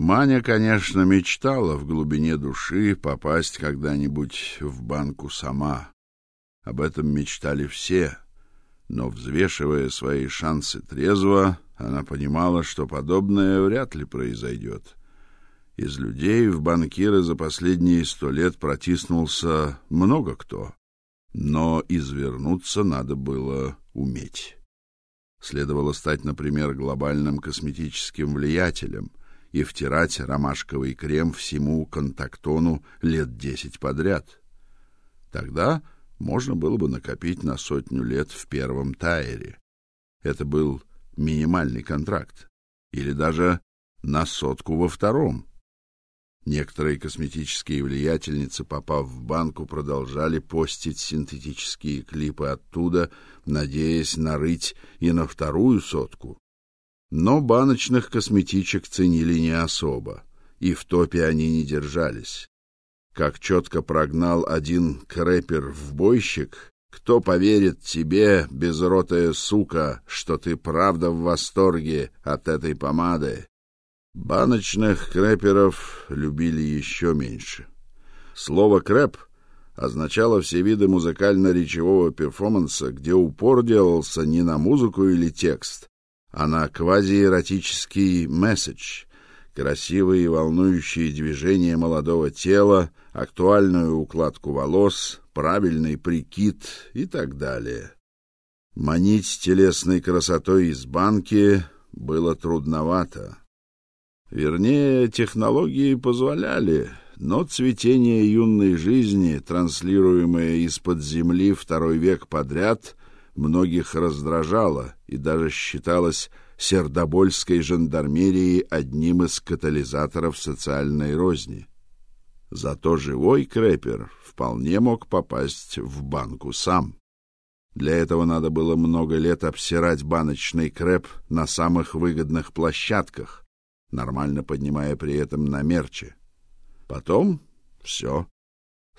Маня, конечно, мечтала в глубине души попасть когда-нибудь в банку сама. Об этом мечтали все, но взвешивая свои шансы трезво, она понимала, что подобное вряд ли произойдет. Из людей в банкиры за последние сто лет протиснулся много кто, но извернуться надо было уметь. Следовало стать, например, глобальным косметическим влиятелем и втирать ромашковый крем всему контактону лет десять подряд. Тогда можно было бы накопить на сотню лет в первом тайре. Это был минимальный контракт. Или даже на сотку во втором. Некоторые косметические влиятельницы, попав в банку, продолжали постить синтетические клипы оттуда, надеясь нарыть и на вторую сотку. Но баночных косметичек ценили не особо, и в топе они не держались. Как четко прогнал один крэпер в бойщик, кто поверит тебе, безротая сука, что ты правда в восторге от этой помады? Баночных крэперов любили еще меньше. Слово крэп означало все виды музыкально-речевого перформанса, где упор делался не на музыку или текст, а на квазиэротический месседж, красивые и волнующие движения молодого тела, актуальную укладку волос, правильный прикид и так далее. Манить телесной красотой из банки было трудновато. Вернее, технологии позволяли, но цветение юной жизни, транслируемое из-под земли второй век подряд, многих раздражало и даже считалось сердобольской жандармерией одним из катализаторов социальной розни. Зато живой крэпер вполне мог попасть в банку сам. Для этого надо было много лет обсирать баночный крэп на самых выгодных площадках, нормально поднимая при этом на мерче. Потом все.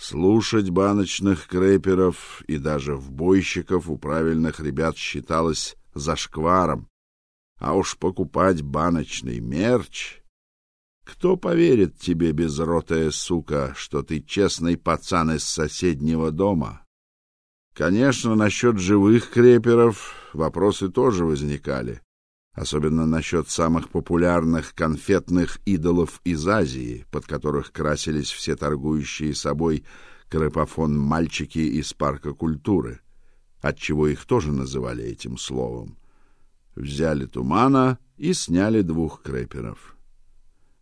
Слушать баночных крэперов и даже вбойщиков у правильных ребят считалось зашкваром. А уж покупать баночный мерч... Кто поверит тебе, безротая сука, что ты честный пацан из соседнего дома? Конечно, насчет живых креперов вопросы тоже возникали особенно насчет самых популярных конфетных идолов из Азии, под которых красились все торгующие собой крепофон мальчики из парка культуры, отчего их тоже называли этим словом. Взяли тумана и сняли двух креперов.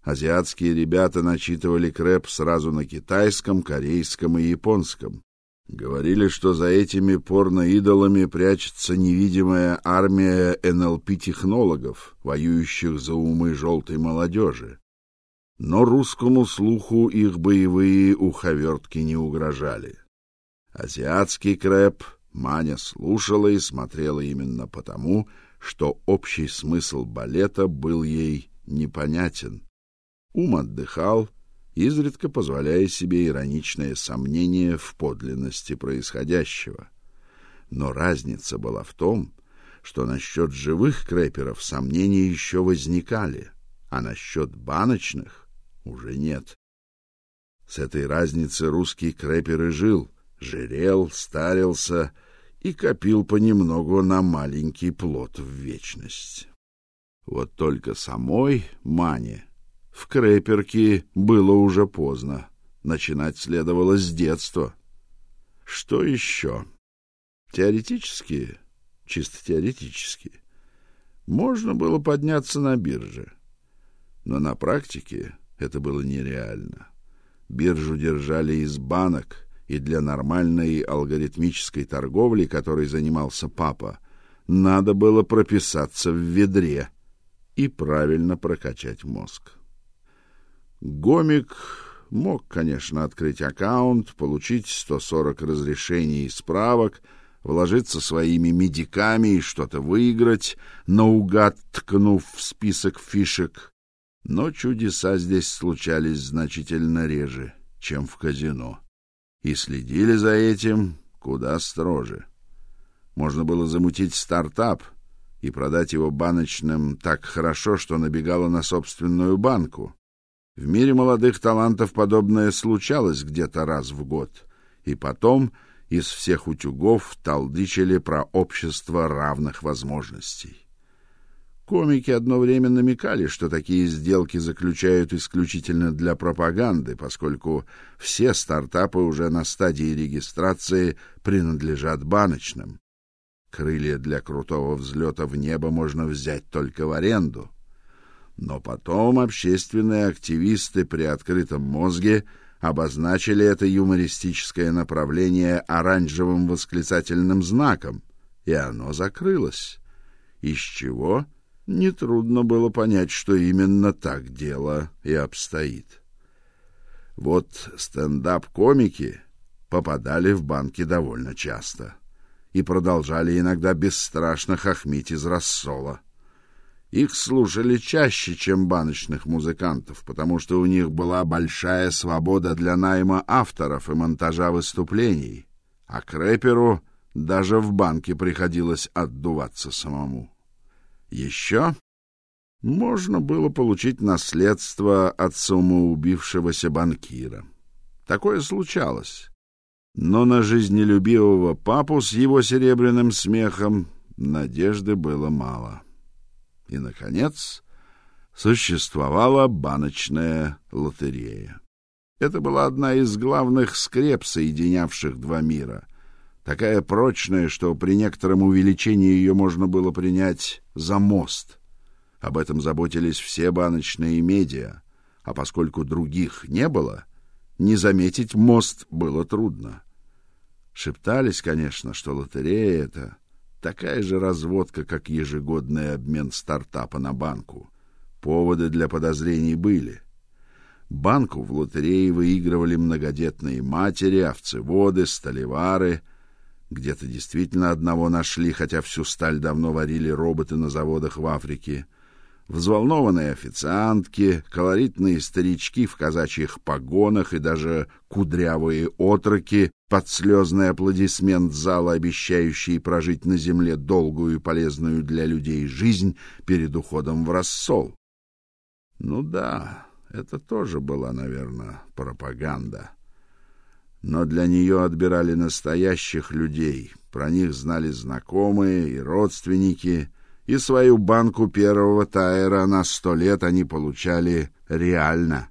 Азиатские ребята начитывали креп сразу на китайском, корейском и японском. Говорили, что за этими порноидолами прячется невидимая армия НЛП-технологов, воюющих за умы желтой молодежи. Но русскому слуху их боевые уховертки не угрожали. Азиатский крэп Маня слушала и смотрела именно потому, что общий смысл балета был ей непонятен. Ум отдыхал, изредка позволяя себе ироничное сомнение в подлинности происходящего. Но разница была в том, что насчет живых крэперов сомнения еще возникали, а насчет баночных уже нет. С этой разницы русский крэпер и жил, жирел, старился и копил понемногу на маленький плод в вечность. Вот только самой Мане в крэперке было уже поздно. Начинать следовало с детства. Что еще? Теоретически, чисто теоретически, можно было подняться на бирже. Но на практике это было нереально. Биржу держали из банок, и для нормальной алгоритмической торговли, которой занимался папа, надо было прописаться в ведре и правильно прокачать мозг. Гомик мог, конечно, открыть аккаунт, получить 140 разрешений и справок, вложиться своими медиками и что-то выиграть, наугад ткнув в список фишек. Но чудеса здесь случались значительно реже, чем в казино. И следили за этим куда строже. Можно было замутить стартап и продать его баночным так хорошо, что набегало на собственную банку В мире молодых талантов подобное случалось где-то раз в год, и потом из всех утюгов толдычили про общество равных возможностей. Комики одно время намекали, что такие сделки заключают исключительно для пропаганды, поскольку все стартапы уже на стадии регистрации принадлежат баночным. Крылья для крутого взлета в небо можно взять только в аренду. Но потом общественные активисты при открытом мозге обозначили это юмористическое направление оранжевым восклицательным знаком, и оно закрылось. Из чего? — нетрудно было понять, что именно так дело и обстоит. Вот стендап-комики попадали в банки довольно часто и продолжали иногда бесстрашно хохмить из рассола. Их слушали чаще, чем баночных музыкантов, потому что у них была большая свобода для найма авторов и монтажа выступлений, а крэперу даже в банке приходилось отдуваться самому. Еще можно было получить наследство от самоубившегося банкира. Такое случалось. Но на жизнелюбивого папу с его серебряным смехом надежды было мало. И наконец существовала баночная лотерея. Это была одна из главных скреп, соединявших два мира такая прочная, что при некотором увеличении ее можно было принять за мост. Об этом заботились все баночные медиа, а поскольку других не было, не заметить мост было трудно. Шептались, конечно, что лотерея это такая же разводка, как ежегодный обмен стартапа на банку. Поводы для подозрений были. Банку в лотерее выигрывали многодетные матери, овцеводы, столевары — где-то действительно одного нашли, хотя всю сталь давно варили роботы на заводах в Африке. Взволнованные официантки, колоритные старички в казачьих погонах и даже кудрявые отроки под слезный аплодисмент зала, обещающие прожить на земле долгую и полезную для людей жизнь перед уходом в рассол. Ну да, это тоже была, наверное, пропаганда но для нее отбирали настоящих людей. Про них знали знакомые и родственники, и свою банку первого тайра на сто лет они получали реально.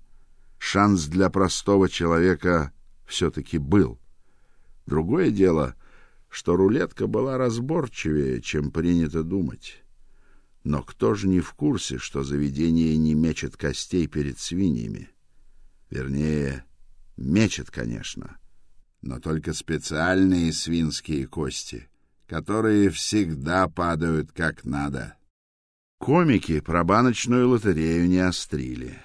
Шанс для простого человека все-таки был. Другое дело, что рулетка была разборчивее, чем принято думать. Но кто же не в курсе, что заведение не мечет костей перед свиньями? Вернее, Мечет, конечно, но только специальные свинские кости, которые всегда падают как надо. Комики про баночную лотерею не острили,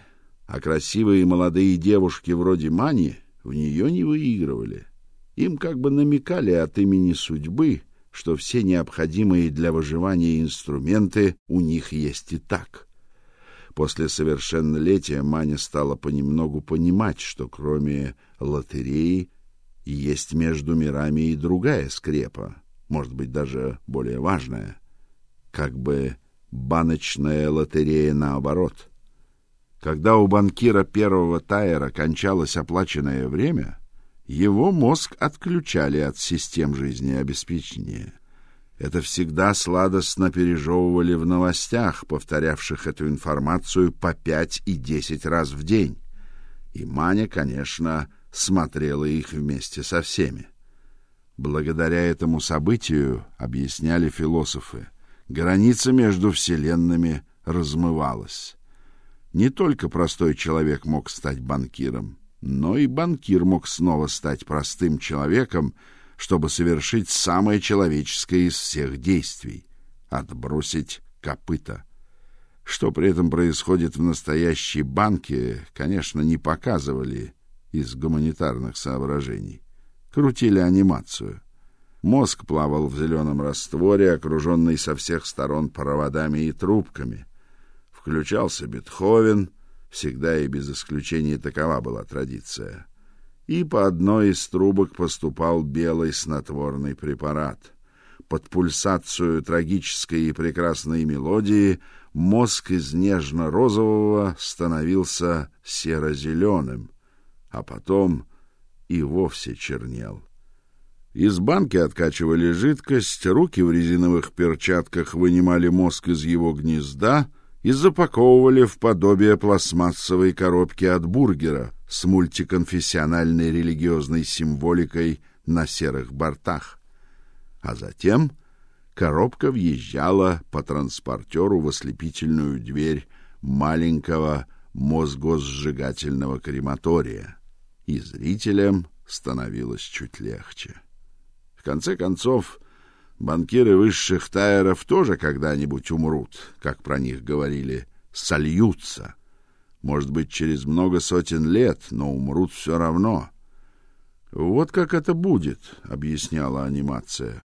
а красивые молодые девушки вроде Мани в нее не выигрывали. Им как бы намекали от имени судьбы, что все необходимые для выживания инструменты у них есть и так. После совершеннолетия Маня стала понемногу понимать, что кроме лотереи есть между мирами и другая скрепа, может быть, даже более важная, как бы баночная лотерея наоборот. Когда у банкира первого тайра кончалось оплаченное время, его мозг отключали от систем жизнеобеспечения. Это всегда сладостно пережевывали в новостях, повторявших эту информацию по пять и десять раз в день. И Маня, конечно, смотрела их вместе со всеми. Благодаря этому событию, объясняли философы, граница между вселенными размывалась. Не только простой человек мог стать банкиром, но и банкир мог снова стать простым человеком, чтобы совершить самое человеческое из всех действий отбросить копыта. Что при этом происходит в настоящей банке, конечно, не показывали из гуманитарных соображений. Крутили анимацию. Мозг плавал в зеленом растворе, окруженный со всех сторон проводами и трубками. Включался Бетховен, всегда и без исключения такова была традиция. И по одной из трубок поступал белый снотворный препарат. Под пульсацию трагической и прекрасной мелодии мозг из нежно-розового становился серо-зеленым, а потом и вовсе чернел. Из банки откачивали жидкость, руки в резиновых перчатках вынимали мозг из его гнезда и запаковывали в подобие пластмассовой коробки от бургера с мультиконфессиональной религиозной символикой на серых бортах. А затем коробка въезжала по транспортеру в ослепительную дверь маленького мозгосжигательного крематория, и зрителям становилось чуть легче. В конце концов, банкиры высших тайеров тоже когда-нибудь умрут, как про них говорили, сольются. Может быть, через много сотен лет, но умрут все равно. Вот как это будет, объясняла анимация.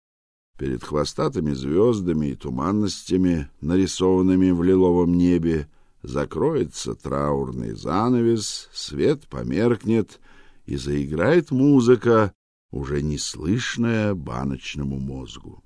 Перед хвостатыми звездами и туманностями, нарисованными в лиловом небе, закроется траурный занавес, свет померкнет, и заиграет музыка, уже неслышное баночному мозгу.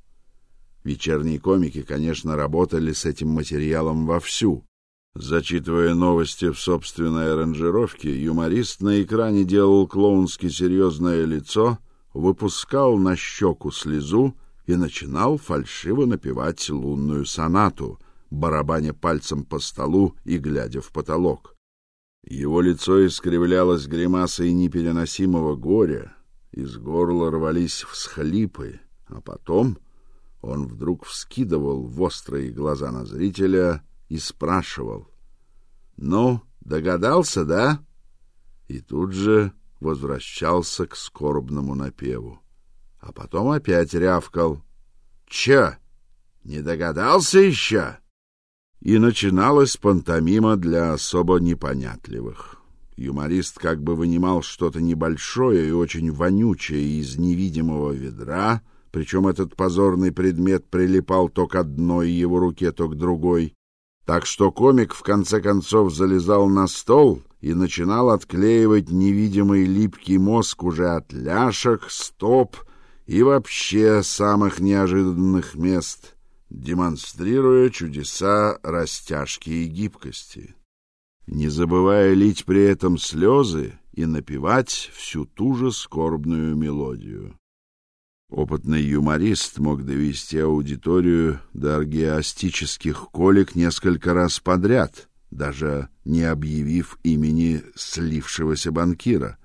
Вечерние комики, конечно, работали с этим материалом вовсю. Зачитывая новости в собственной аранжировке, юморист на экране делал клоунски серьезное лицо, выпускал на щеку слезу и начинал фальшиво напевать лунную сонату, барабаня пальцем по столу и глядя в потолок. Его лицо искривлялось гримасой непереносимого горя, из горла рвались всхлипы, а потом он вдруг вскидывал острые глаза на зрителя и спрашивал: "Ну, догадался, да?" И тут же возвращался к скорбному напеву, а потом опять рявкал: "Че? Не догадался еще?" И начиналась пантомима для особо непонятливых. Юморист как бы вынимал что-то небольшое и очень вонючее из невидимого ведра, причем этот позорный предмет прилипал то к одной его руке, то к другой. Так что комик в конце концов залезал на стол и начинал отклеивать невидимый липкий мозг уже от ляшек, стоп и вообще самых неожиданных мест, демонстрируя чудеса растяжки и гибкости не забывая лить при этом слезы и напевать всю ту же скорбную мелодию. Опытный юморист мог довести аудиторию до аргиастических колик несколько раз подряд, даже не объявив имени слившегося банкира.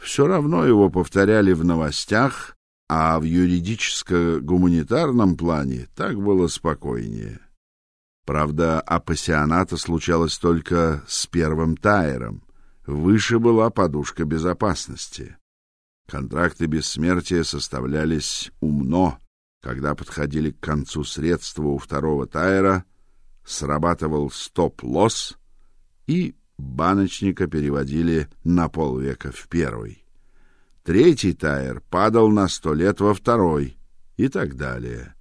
Все равно его повторяли в новостях, а в юридическо-гуманитарном плане так было спокойнее. Правда, апассионата случалось только с первым тайером. Выше была подушка безопасности. Контракты бессмертия составлялись умно. Когда подходили к концу средства у второго тайера, срабатывал стоп-лосс, и баночника переводили на полвека в первый. Третий тайер падал на сто лет во второй и так далее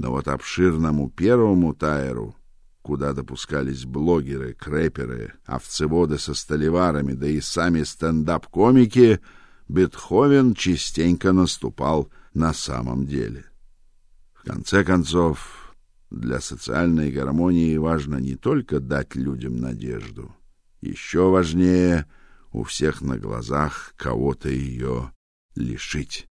но вот обширному первому тайру, куда допускались блогеры, крэперы, овцеводы со столеварами, да и сами стендап-комики, Бетховен частенько наступал на самом деле. В конце концов, для социальной гармонии важно не только дать людям надежду, еще важнее у всех на глазах кого-то ее лишить.